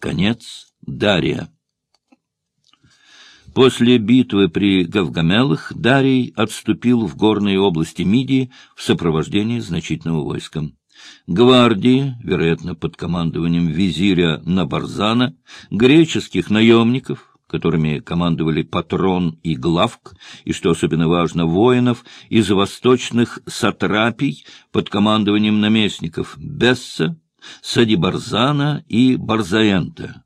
Конец Дария. После битвы при Гавгамелах Дарий отступил в горные области Мидии в сопровождении значительного войска. Гвардии, вероятно, под командованием визиря Набарзана, греческих наемников, которыми командовали Патрон и Главк, и, что особенно важно, воинов из восточных сатрапий под командованием наместников Бесса, Садибарзана и Барзаента.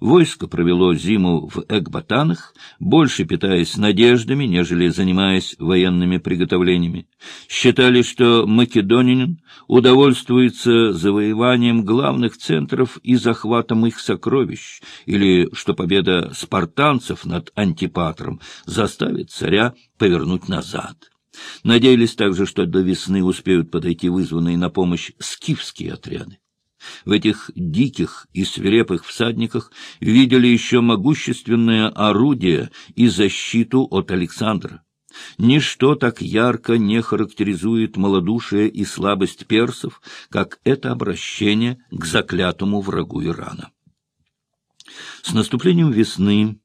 Войско провело зиму в Экбатанах, больше питаясь надеждами, нежели занимаясь военными приготовлениями. Считали, что македонянин удовольствуется завоеванием главных центров и захватом их сокровищ, или что победа спартанцев над Антипатром заставит царя повернуть назад. Надеялись также, что до весны успеют подойти вызванные на помощь скифские отряды. В этих диких и свирепых всадниках видели еще могущественное орудие и защиту от Александра. Ничто так ярко не характеризует малодушие и слабость персов, как это обращение к заклятому врагу Ирана. С наступлением весны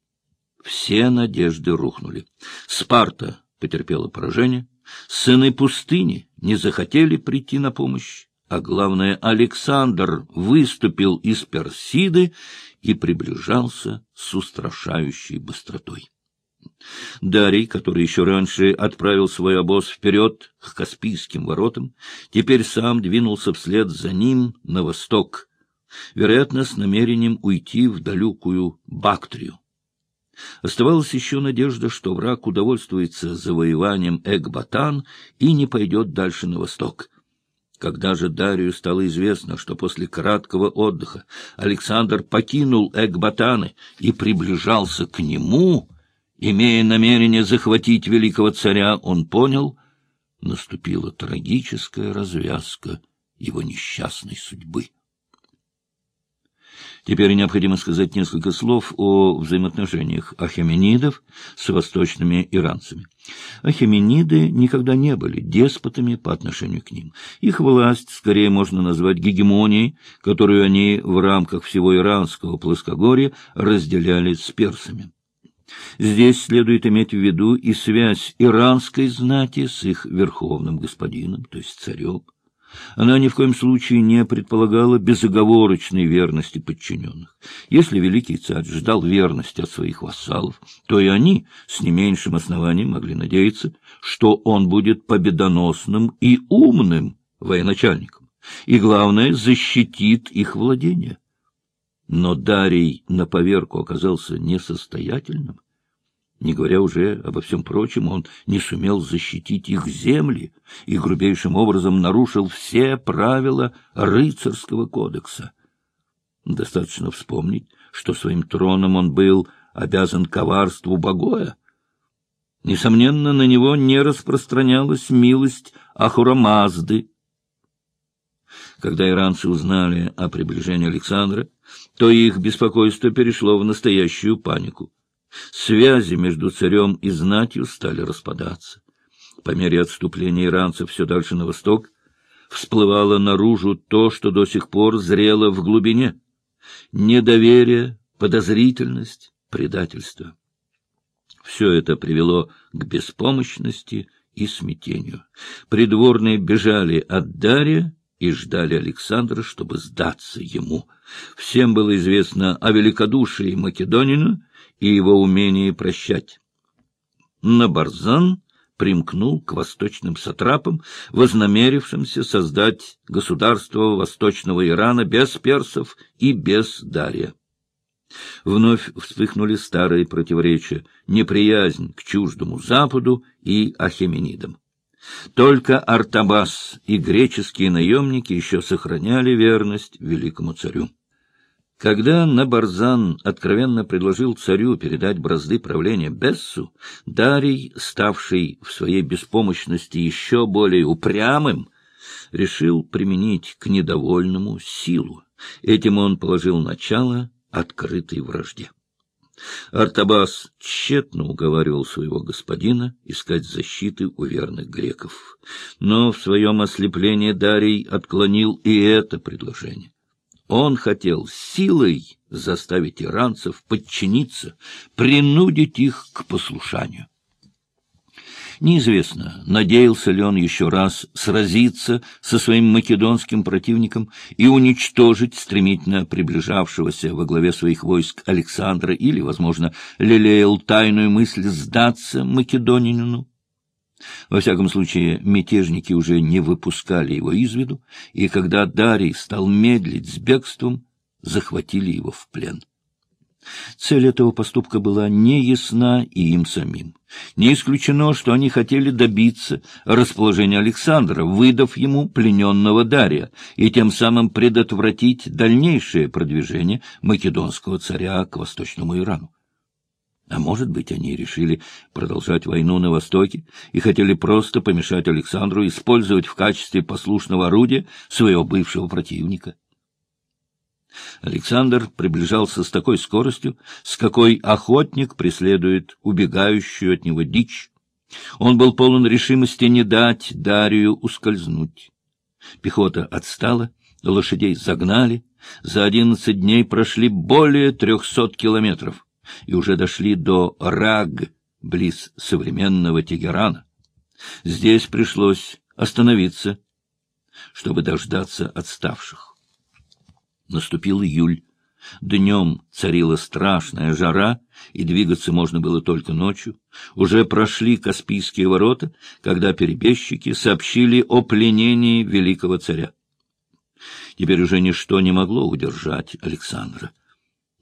все надежды рухнули. Спарта потерпела поражение, сыны пустыни не захотели прийти на помощь, а главное, Александр выступил из Персиды и приближался с устрашающей быстротой. Дарий, который еще раньше отправил свой обоз вперед к Каспийским воротам, теперь сам двинулся вслед за ним на восток, вероятно, с намерением уйти в далекую Бактрию. Оставалась еще надежда, что враг удовольствуется завоеванием Экбатан и не пойдет дальше на восток — когда же Дарию стало известно, что после краткого отдыха Александр покинул Экбатаны и приближался к нему, имея намерение захватить великого царя, он понял, наступила трагическая развязка его несчастной судьбы. Теперь необходимо сказать несколько слов о взаимоотношениях ахеменидов с восточными иранцами. Ахемениды никогда не были деспотами по отношению к ним. Их власть скорее можно назвать гегемонией, которую они в рамках всего иранского плоскогорья разделяли с персами. Здесь следует иметь в виду и связь иранской знати с их верховным господином, то есть царем. Она ни в коем случае не предполагала безоговорочной верности подчиненных. Если великий царь ждал верности от своих вассалов, то и они с не меньшим основанием могли надеяться, что он будет победоносным и умным военачальником, и, главное, защитит их владения. Но Дарий на поверку оказался несостоятельным, не говоря уже обо всем прочем, он не сумел защитить их земли и грубейшим образом нарушил все правила рыцарского кодекса. Достаточно вспомнить, что своим троном он был обязан коварству Богоя. Несомненно, на него не распространялась милость Ахурамазды. Когда иранцы узнали о приближении Александра, то их беспокойство перешло в настоящую панику. Связи между царем и знатью стали распадаться. По мере отступления иранцев все дальше на восток всплывало наружу то, что до сих пор зрело в глубине — недоверие, подозрительность, предательство. Все это привело к беспомощности и смятению. Придворные бежали от Дария и ждали Александра, чтобы сдаться ему. Всем было известно о великодушии Македонина и его умении прощать. Набарзан примкнул к восточным сатрапам, вознамерившимся создать государство восточного Ирана без персов и без Дария. Вновь вспыхнули старые противоречия, неприязнь к чуждому Западу и ахеменидам. Только Артабас и греческие наемники еще сохраняли верность великому царю. Когда Набарзан откровенно предложил царю передать бразды правления Бессу, Дарий, ставший в своей беспомощности еще более упрямым, решил применить к недовольному силу. Этим он положил начало открытой вражде. Артабас тщетно уговаривал своего господина искать защиты у верных греков. Но в своем ослеплении Дарий отклонил и это предложение. Он хотел силой заставить иранцев подчиниться, принудить их к послушанию. Неизвестно, надеялся ли он еще раз сразиться со своим македонским противником и уничтожить стремительно приближавшегося во главе своих войск Александра или, возможно, лелеял тайную мысль сдаться македонянину. Во всяком случае, мятежники уже не выпускали его из виду, и когда Дарий стал медлить с бегством, захватили его в плен. Цель этого поступка была не ясна и им самим. Не исключено, что они хотели добиться расположения Александра, выдав ему плененного Дария, и тем самым предотвратить дальнейшее продвижение македонского царя к восточному Ирану. А может быть, они решили продолжать войну на Востоке и хотели просто помешать Александру использовать в качестве послушного орудия своего бывшего противника. Александр приближался с такой скоростью, с какой охотник преследует убегающую от него дичь. Он был полон решимости не дать Дарию ускользнуть. Пехота отстала, лошадей загнали. За одиннадцать дней прошли более трехсот километров и уже дошли до Раг, близ современного Тегерана. Здесь пришлось остановиться, чтобы дождаться отставших. Наступил июль. Днем царила страшная жара, и двигаться можно было только ночью. Уже прошли Каспийские ворота, когда перебежчики сообщили о пленении великого царя. Теперь уже ничто не могло удержать Александра.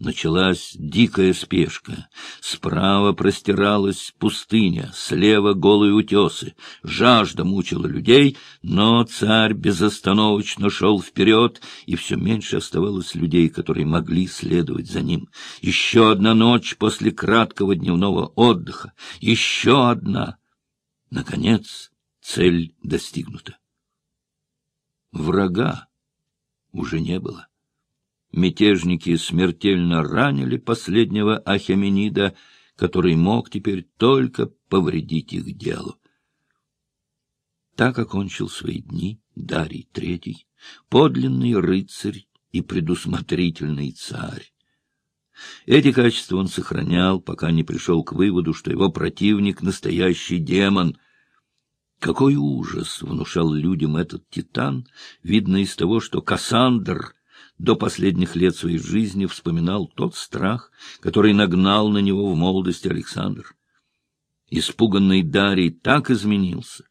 Началась дикая спешка. Справа простиралась пустыня, слева голые утесы. Жажда мучила людей, но царь безостановочно шел вперед, и все меньше оставалось людей, которые могли следовать за ним. Еще одна ночь после краткого дневного отдыха. Еще одна. Наконец, цель достигнута. Врага уже не было мятежники смертельно ранили последнего Ахеменида, который мог теперь только повредить их делу. Так окончил свои дни Дарий Третий, подлинный рыцарь и предусмотрительный царь. Эти качества он сохранял, пока не пришел к выводу, что его противник — настоящий демон. Какой ужас внушал людям этот титан, видно из того, что Кассандр — до последних лет своей жизни вспоминал тот страх, который нагнал на него в молодости Александр. Испуганный Дарий так изменился,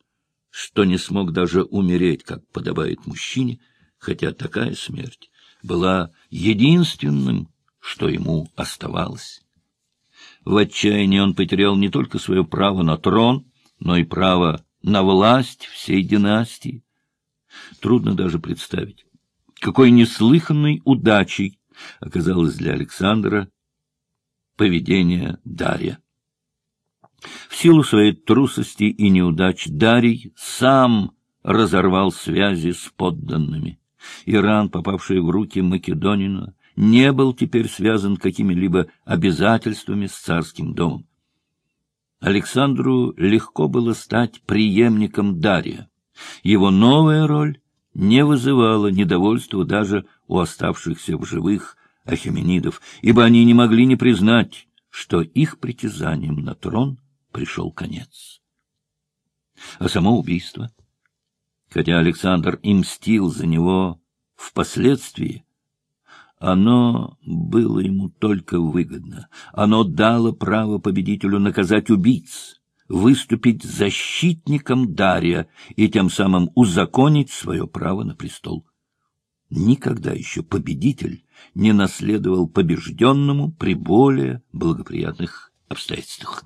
что не смог даже умереть, как подобает мужчине, хотя такая смерть была единственным, что ему оставалось. В отчаянии он потерял не только свое право на трон, но и право на власть всей династии. Трудно даже представить, какой неслыханной удачей оказалось для Александра поведение Дарья. В силу своей трусости и неудач Дарий сам разорвал связи с подданными. Иран, попавший в руки Македонина, не был теперь связан какими-либо обязательствами с царским домом. Александру легко было стать преемником Дария. Его новая роль не вызывало недовольства даже у оставшихся в живых ахеменидов, ибо они не могли не признать, что их притязанием на трон пришел конец. А само убийство, хотя Александр и мстил за него впоследствии, оно было ему только выгодно. Оно дало право победителю наказать убийц, выступить защитником Дария и тем самым узаконить свое право на престол. Никогда еще победитель не наследовал побежденному при более благоприятных обстоятельствах.